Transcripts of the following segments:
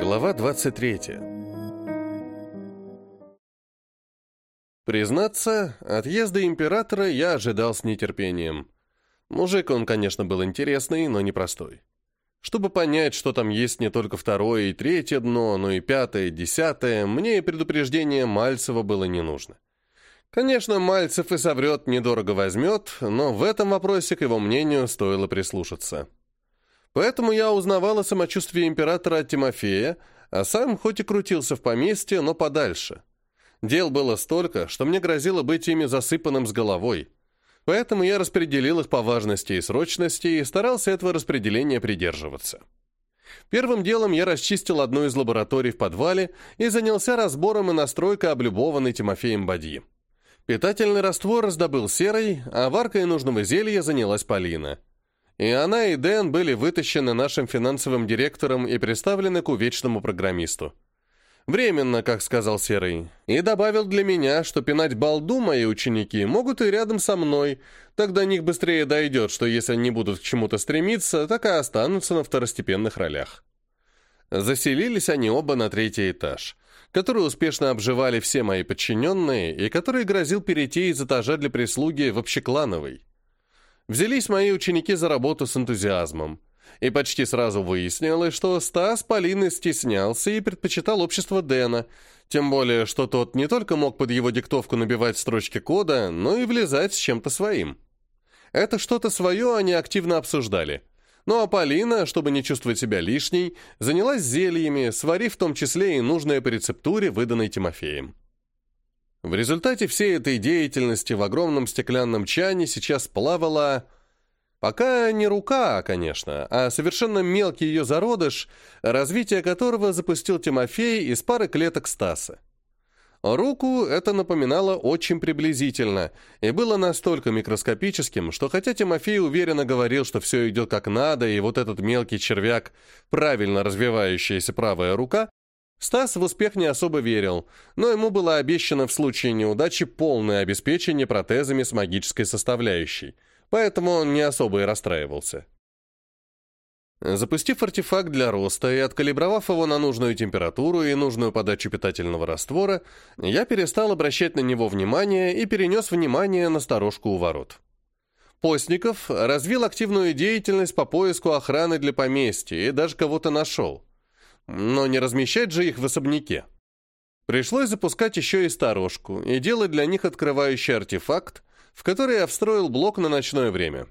Глава 23. Признаться, отъезда императора я ожидал с нетерпением. Мужик он, конечно, был интересный, но непростой. Чтобы понять, что там есть не только второе и третье дно, но и пятое, десятое, мне и предупреждение Мальцева было не нужно. Конечно, Мальцев и соврет, недорого возьмет, но в этом вопросе к его мнению стоило прислушаться. Поэтому я узнавал о самочувствии императора от Тимофея, а сам хоть и крутился в поместье, но подальше. Дел было столько, что мне грозило быть ими засыпанным с головой. Поэтому я распределил их по важности и срочности и старался этого распределения придерживаться. Первым делом я расчистил одну из лабораторий в подвале и занялся разбором и настройкой облюбованной Тимофеем бадьи. Питательный раствор раздобыл серой, а варкой нужного зелья занялась Полина – и она и Дэн были вытащены нашим финансовым директором и представлены к увечному программисту. Временно, как сказал Серый, и добавил для меня, что пинать балду мои ученики могут и рядом со мной, тогда них быстрее дойдет, что если они будут к чему-то стремиться, так и останутся на второстепенных ролях. Заселились они оба на третий этаж, который успешно обживали все мои подчиненные и который грозил перейти из этажа для прислуги в общеклановый. Взялись мои ученики за работу с энтузиазмом. И почти сразу выяснилось, что Стас Полины стеснялся и предпочитал общество Дэна, тем более, что тот не только мог под его диктовку набивать строчки кода, но и влезать с чем-то своим. Это что-то свое они активно обсуждали. Ну а Полина, чтобы не чувствовать себя лишней, занялась зельями, сварив в том числе и нужное по рецептуре, выданной Тимофеем. В результате всей этой деятельности в огромном стеклянном чане сейчас плавала... Пока не рука, конечно, а совершенно мелкий ее зародыш, развитие которого запустил Тимофей из пары клеток Стаса. Руку это напоминало очень приблизительно и было настолько микроскопическим, что хотя Тимофей уверенно говорил, что все идет как надо, и вот этот мелкий червяк, правильно развивающаяся правая рука, Стас в успех не особо верил, но ему было обещано в случае неудачи полное обеспечение протезами с магической составляющей, поэтому он не особо и расстраивался. Запустив артефакт для роста и откалибровав его на нужную температуру и нужную подачу питательного раствора, я перестал обращать на него внимание и перенес внимание на сторожку у ворот. Постников развил активную деятельность по поиску охраны для поместья и даже кого-то нашел – но не размещать же их в особняке. Пришлось запускать еще и сторожку и делать для них открывающий артефакт, в который я встроил блок на ночное время.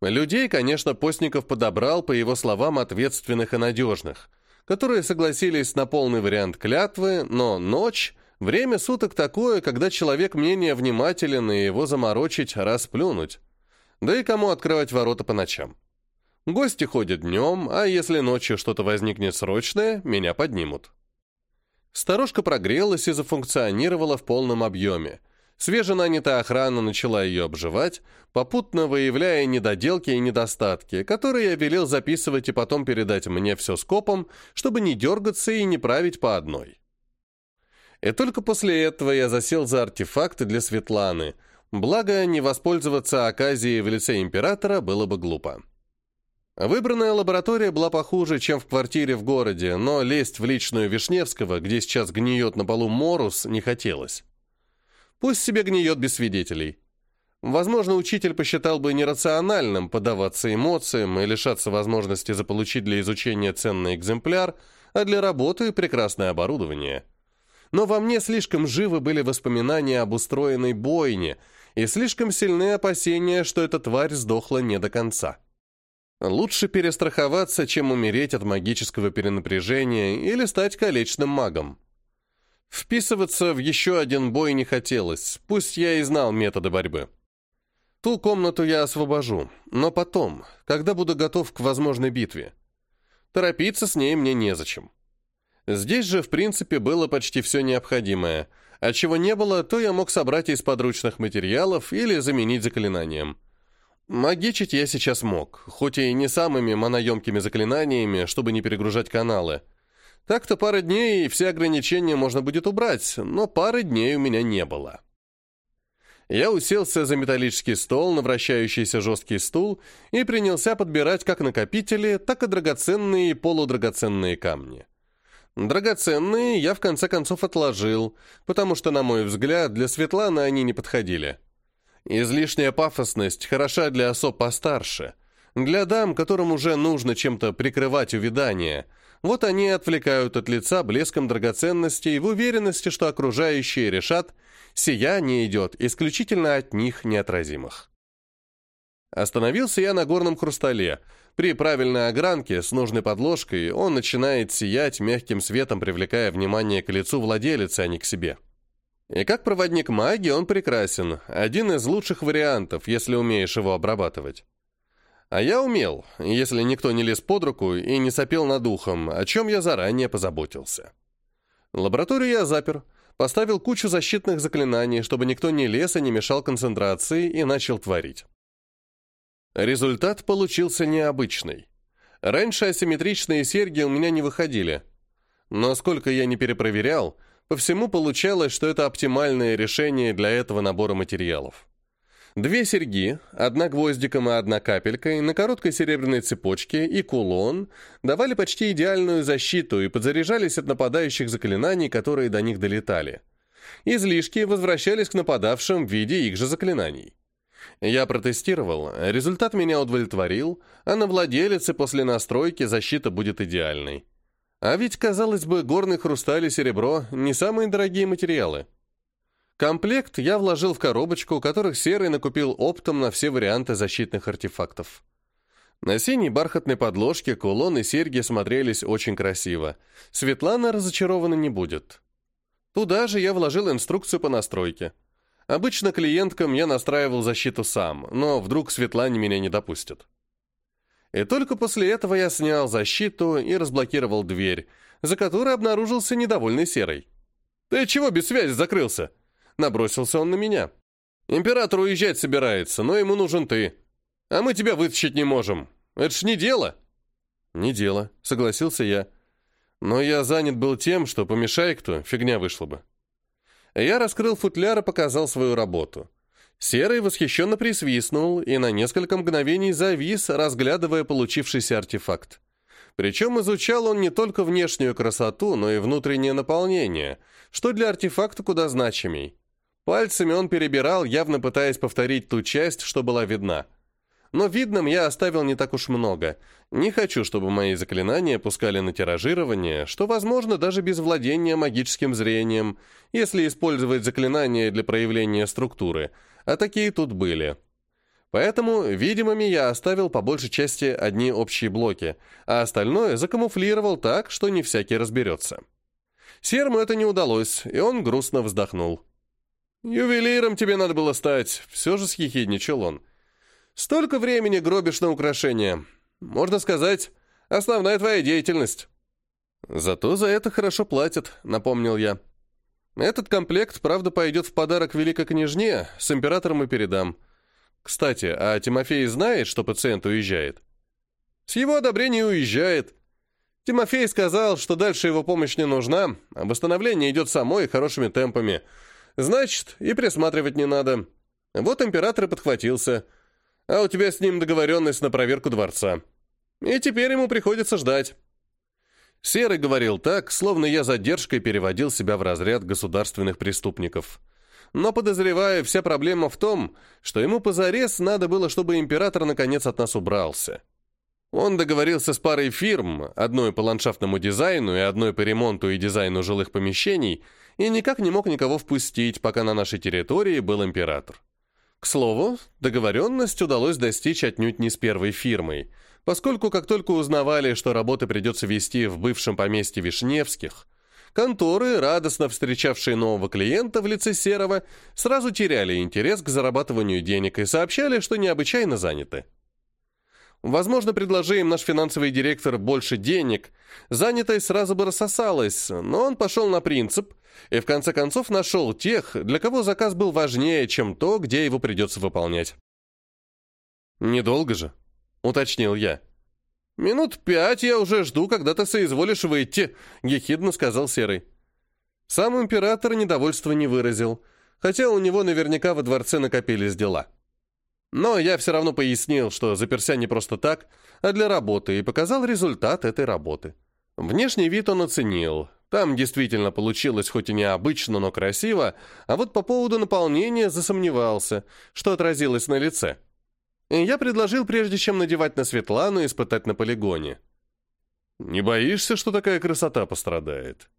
Людей, конечно, Постников подобрал, по его словам, ответственных и надежных, которые согласились на полный вариант клятвы, но ночь — время суток такое, когда человек менее внимателен и его заморочить, расплюнуть. Да и кому открывать ворота по ночам? Гости ходят днем, а если ночью что-то возникнет срочное, меня поднимут. Старушка прогрелась и зафункционировала в полном объеме. Свеженанятая охрана начала ее обживать, попутно выявляя недоделки и недостатки, которые я велел записывать и потом передать мне все скопом, чтобы не дергаться и не править по одной. И только после этого я засел за артефакты для Светланы, благо не воспользоваться оказией в лице императора было бы глупо. Выбранная лаборатория была похуже, чем в квартире в городе, но лезть в личную Вишневского, где сейчас гниет на полу Морус, не хотелось. Пусть себе гниет без свидетелей. Возможно, учитель посчитал бы нерациональным поддаваться эмоциям и лишаться возможности заполучить для изучения ценный экземпляр, а для работы – прекрасное оборудование. Но во мне слишком живы были воспоминания об устроенной бойне и слишком сильные опасения, что эта тварь сдохла не до конца. Лучше перестраховаться, чем умереть от магического перенапряжения или стать колечным магом. Вписываться в еще один бой не хотелось, пусть я и знал методы борьбы. Ту комнату я освобожу, но потом, когда буду готов к возможной битве. Торопиться с ней мне незачем. Здесь же, в принципе, было почти все необходимое, а чего не было, то я мог собрать из подручных материалов или заменить заклинанием. Магичить я сейчас мог, хоть и не самыми моноемкими заклинаниями, чтобы не перегружать каналы. Так-то пары дней, и все ограничения можно будет убрать, но пары дней у меня не было. Я уселся за металлический стол на вращающийся жесткий стул и принялся подбирать как накопители, так и драгоценные и полудрагоценные камни. Драгоценные я в конце концов отложил, потому что, на мой взгляд, для Светланы они не подходили. Излишняя пафосность хороша для особ постарше, для дам, которым уже нужно чем-то прикрывать увядание. Вот они отвлекают от лица блеском драгоценности и в уверенности, что окружающие решат, сияние идет исключительно от них неотразимых. Остановился я на горном хрустале. При правильной огранке с нужной подложкой он начинает сиять мягким светом, привлекая внимание к лицу владелицы, а не к себе. И как проводник магии он прекрасен, один из лучших вариантов, если умеешь его обрабатывать. А я умел, если никто не лез под руку и не сопел над ухом, о чем я заранее позаботился. Лабораторию я запер, поставил кучу защитных заклинаний, чтобы никто не лез и не мешал концентрации, и начал творить. Результат получился необычный. Раньше асимметричные серьги у меня не выходили. Но сколько я не перепроверял, по всему получалось, что это оптимальное решение для этого набора материалов. Две серьги, одна гвоздиком и одна капелькой, на короткой серебряной цепочке и кулон давали почти идеальную защиту и подзаряжались от нападающих заклинаний, которые до них долетали. Излишки возвращались к нападавшим в виде их же заклинаний. Я протестировал, результат меня удовлетворил, а на владелице после настройки защита будет идеальной. А ведь, казалось бы, горный хрусталь и серебро – не самые дорогие материалы. Комплект я вложил в коробочку, которых Серый накупил оптом на все варианты защитных артефактов. На синей бархатной подложке кулон и серьги смотрелись очень красиво. Светлана разочарована не будет. Туда же я вложил инструкцию по настройке. Обычно клиенткам я настраивал защиту сам, но вдруг Светлане меня не допустят. И только после этого я снял защиту и разблокировал дверь, за которой обнаружился недовольный Серый. «Ты чего без связи закрылся?» Набросился он на меня. «Император уезжать собирается, но ему нужен ты. А мы тебя вытащить не можем. Это ж не дело!» «Не дело», — согласился я. Но я занят был тем, что помешай кто, фигня вышла бы. Я раскрыл футляр и показал свою работу. Серый восхищенно присвистнул и на несколько мгновений завис, разглядывая получившийся артефакт. Причем изучал он не только внешнюю красоту, но и внутреннее наполнение, что для артефакта куда значимей. Пальцами он перебирал, явно пытаясь повторить ту часть, что была видна. Но видным я оставил не так уж много. Не хочу, чтобы мои заклинания пускали на тиражирование, что возможно даже без владения магическим зрением, если использовать заклинания для проявления структуры – а такие тут были. Поэтому видимыми я оставил по большей части одни общие блоки, а остальное закамуфлировал так, что не всякий разберется. Серму это не удалось, и он грустно вздохнул. «Ювелиром тебе надо было стать», — все же съехидничал он. «Столько времени гробишь на украшения. Можно сказать, основная твоя деятельность». «Зато за это хорошо платят», — напомнил я. Этот комплект, правда, пойдет в подарок великой княжне, с императором и передам. Кстати, а Тимофей знает, что пациент уезжает? С его одобрения уезжает. Тимофей сказал, что дальше его помощь не нужна, а восстановление идет само и хорошими темпами. Значит, и присматривать не надо. Вот император и подхватился. А у тебя с ним договоренность на проверку дворца. И теперь ему приходится ждать. Серый говорил так, словно я задержкой переводил себя в разряд государственных преступников. Но, подозревая, вся проблема в том, что ему позарез надо было, чтобы император наконец от нас убрался. Он договорился с парой фирм, одной по ландшафтному дизайну и одной по ремонту и дизайну жилых помещений, и никак не мог никого впустить, пока на нашей территории был император. К слову, договоренность удалось достичь отнюдь не с первой фирмой – поскольку как только узнавали, что работы придется вести в бывшем поместье Вишневских, конторы, радостно встречавшие нового клиента в лице Серого, сразу теряли интерес к зарабатыванию денег и сообщали, что необычайно заняты. Возможно, предложи им наш финансовый директор больше денег, занятая сразу бы рассосалась, но он пошел на принцип и в конце концов нашел тех, для кого заказ был важнее, чем то, где его придется выполнять. Недолго же. — уточнил я. «Минут пять я уже жду, когда ты соизволишь выйти», — ехидно сказал Серый. Сам император недовольства не выразил, хотя у него наверняка во дворце накопились дела. Но я все равно пояснил, что заперся не просто так, а для работы, и показал результат этой работы. Внешний вид он оценил. Там действительно получилось хоть и необычно, но красиво, а вот по поводу наполнения засомневался, что отразилось на лице. Я предложил, прежде чем надевать на Светлану, испытать на полигоне. Не боишься, что такая красота пострадает?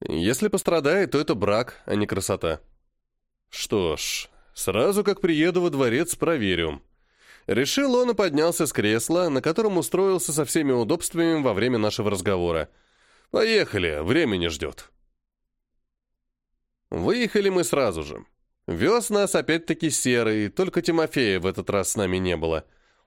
Если пострадает, то это брак, а не красота. Что ж, сразу как приеду во дворец, проверю. Решил он и поднялся с кресла, на котором устроился со всеми удобствами во время нашего разговора. Поехали, время не ждет. Выехали мы сразу же. Вез нас опять-таки серый, только Тимофея в этот раз с нами не было.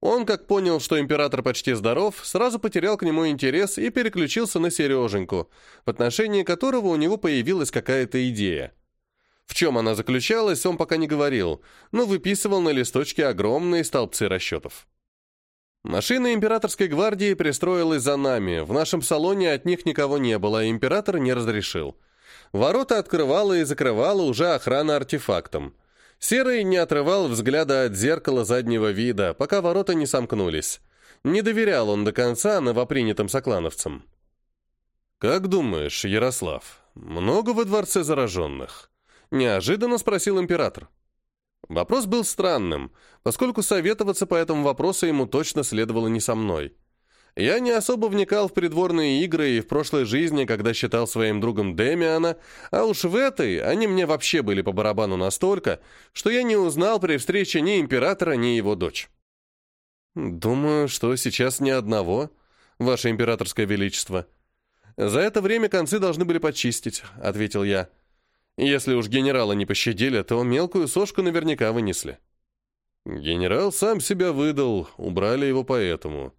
Он, как понял, что император почти здоров, сразу потерял к нему интерес и переключился на Сереженьку, в отношении которого у него появилась какая-то идея. В чем она заключалась, он пока не говорил, но выписывал на листочке огромные столбцы расчетов. Машина императорской гвардии пристроилась за нами, в нашем салоне от них никого не было, и император не разрешил – Ворота открывала и закрывала уже охрана артефактом. Серый не отрывал взгляда от зеркала заднего вида, пока ворота не сомкнулись. Не доверял он до конца новопринятым соклановцам. «Как думаешь, Ярослав, много во дворце зараженных?» Неожиданно спросил император. Вопрос был странным, поскольку советоваться по этому вопросу ему точно следовало не со мной. Я не особо вникал в придворные игры и в прошлой жизни, когда считал своим другом Демиана, а уж в этой они мне вообще были по барабану настолько, что я не узнал при встрече ни императора, ни его дочь. «Думаю, что сейчас ни одного, ваше императорское величество. За это время концы должны были почистить», — ответил я. «Если уж генерала не пощадили, то мелкую сошку наверняка вынесли». Генерал сам себя выдал, убрали его поэтому.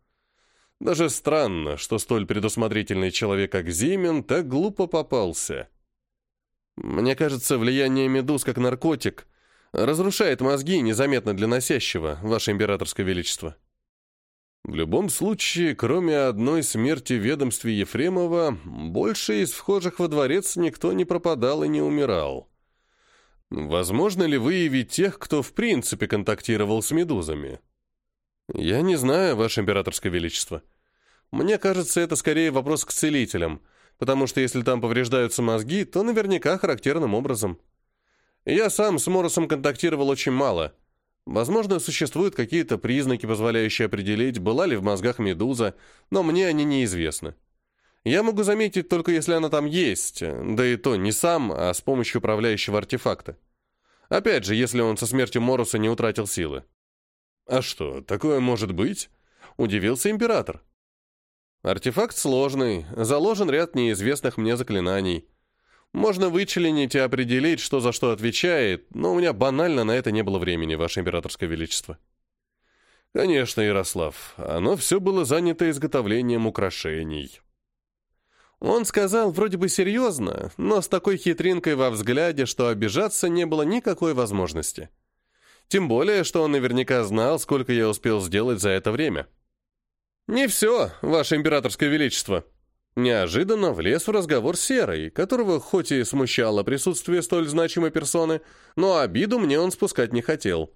Даже странно, что столь предусмотрительный человек, как Зимин, так глупо попался. Мне кажется, влияние медуз как наркотик разрушает мозги незаметно для носящего, ваше императорское величество. В любом случае, кроме одной смерти в ведомстве Ефремова, больше из вхожих во дворец никто не пропадал и не умирал. Возможно ли выявить тех, кто в принципе контактировал с медузами? «Я не знаю, Ваше Императорское Величество. Мне кажется, это скорее вопрос к целителям, потому что если там повреждаются мозги, то наверняка характерным образом. Я сам с Моросом контактировал очень мало. Возможно, существуют какие-то признаки, позволяющие определить, была ли в мозгах медуза, но мне они неизвестны. Я могу заметить только если она там есть, да и то не сам, а с помощью управляющего артефакта. Опять же, если он со смертью Моруса не утратил силы. «А что, такое может быть?» — удивился император. «Артефакт сложный, заложен ряд неизвестных мне заклинаний. Можно вычленить и определить, что за что отвечает, но у меня банально на это не было времени, Ваше Императорское Величество». «Конечно, Ярослав, оно все было занято изготовлением украшений». Он сказал вроде бы серьезно, но с такой хитринкой во взгляде, что обижаться не было никакой возможности. — тем более, что он наверняка знал, сколько я успел сделать за это время. «Не все, Ваше Императорское Величество!» Неожиданно влез в разговор Серый, которого хоть и смущало присутствие столь значимой персоны, но обиду мне он спускать не хотел.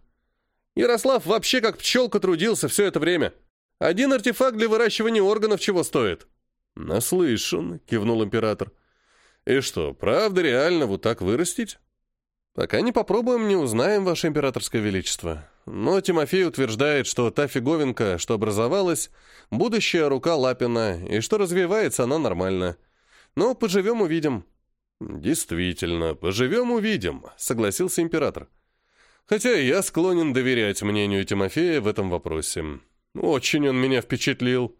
«Ярослав вообще как пчелка трудился все это время. Один артефакт для выращивания органов чего стоит?» «Наслышан», — кивнул император. «И что, правда реально вот так вырастить?» «Пока не попробуем, не узнаем, Ваше Императорское Величество. Но Тимофей утверждает, что та фиговинка, что образовалась, будущая рука Лапина, и что развивается она нормально. Но поживем увидим». «Действительно, поживем увидим», — согласился император. «Хотя я склонен доверять мнению Тимофея в этом вопросе. Очень он меня впечатлил.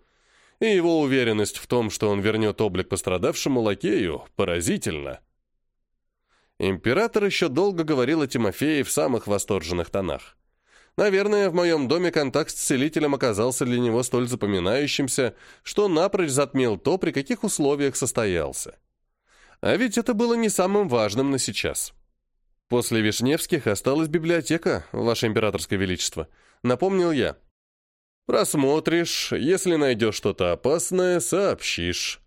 И его уверенность в том, что он вернет облик пострадавшему лакею, поразительна». Император еще долго говорил о Тимофее в самых восторженных тонах. Наверное, в моем доме контакт с целителем оказался для него столь запоминающимся, что напрочь затмил то, при каких условиях состоялся. А ведь это было не самым важным на сейчас. После Вишневских осталась библиотека, Ваше Императорское Величество. Напомнил я. Просмотришь, если найдешь что-то опасное, сообщишь.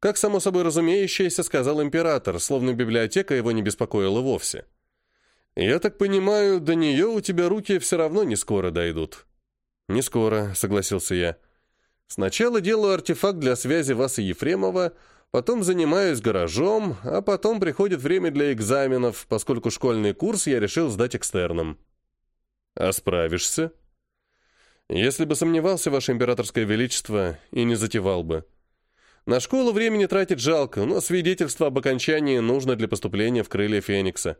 Как само собой разумеющееся, сказал император, словно библиотека его не беспокоила вовсе. «Я так понимаю, до нее у тебя руки все равно не скоро дойдут». «Не скоро», — согласился я. «Сначала делаю артефакт для связи вас и Ефремова, потом занимаюсь гаражом, а потом приходит время для экзаменов, поскольку школьный курс я решил сдать экстерном». «А справишься?» «Если бы сомневался, Ваше Императорское Величество, и не затевал бы», на школу времени тратить жалко, но свидетельство об окончании нужно для поступления в крылья Феникса.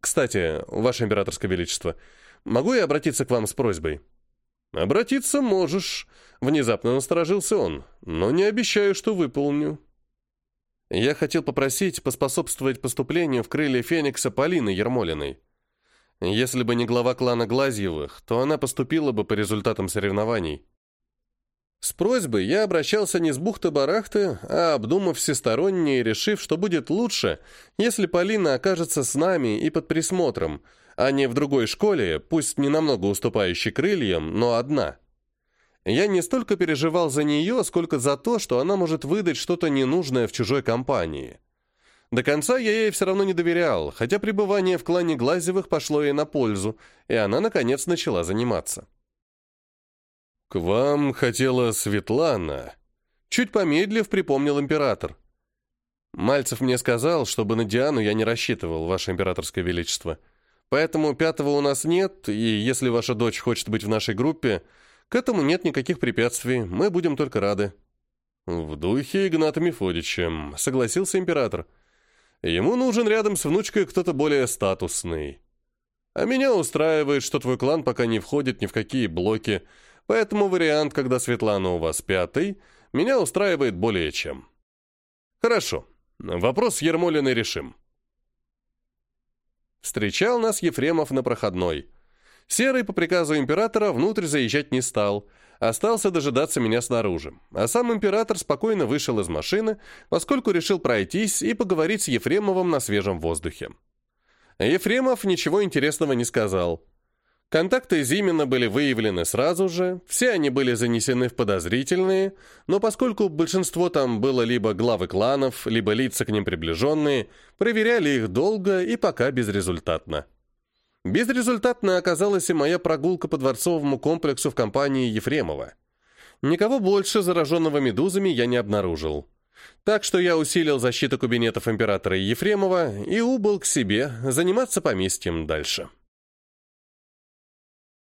Кстати, Ваше Императорское Величество, могу я обратиться к вам с просьбой? Обратиться можешь, внезапно насторожился он, но не обещаю, что выполню. Я хотел попросить поспособствовать поступлению в крылья Феникса Полины Ермолиной. Если бы не глава клана Глазьевых, то она поступила бы по результатам соревнований. С просьбой я обращался не с бухты-барахты, а обдумав всесторонне и решив, что будет лучше, если Полина окажется с нами и под присмотром, а не в другой школе, пусть не намного уступающей крыльям, но одна. Я не столько переживал за нее, сколько за то, что она может выдать что-то ненужное в чужой компании. До конца я ей все равно не доверял, хотя пребывание в клане Глазевых пошло ей на пользу, и она, наконец, начала заниматься. «К вам хотела Светлана», — чуть помедлив припомнил император. «Мальцев мне сказал, чтобы на Диану я не рассчитывал, ваше императорское величество. Поэтому пятого у нас нет, и если ваша дочь хочет быть в нашей группе, к этому нет никаких препятствий, мы будем только рады». «В духе Игната Мефодича», — согласился император. «Ему нужен рядом с внучкой кто-то более статусный. А меня устраивает, что твой клан пока не входит ни в какие блоки, Поэтому вариант, когда Светлана у вас пятый, меня устраивает более чем. Хорошо. Вопрос с Ермолиной решим. Встречал нас Ефремов на проходной. Серый по приказу императора внутрь заезжать не стал, остался дожидаться меня снаружи. А сам император спокойно вышел из машины, поскольку решил пройтись и поговорить с Ефремовым на свежем воздухе. Ефремов ничего интересного не сказал. Контакты Зимина были выявлены сразу же, все они были занесены в подозрительные, но поскольку большинство там было либо главы кланов, либо лица к ним приближенные, проверяли их долго и пока безрезультатно. Безрезультатно оказалась и моя прогулка по дворцовому комплексу в компании Ефремова. Никого больше зараженного медузами я не обнаружил. Так что я усилил защиту кабинетов императора Ефремова и убыл к себе заниматься поместьем дальше.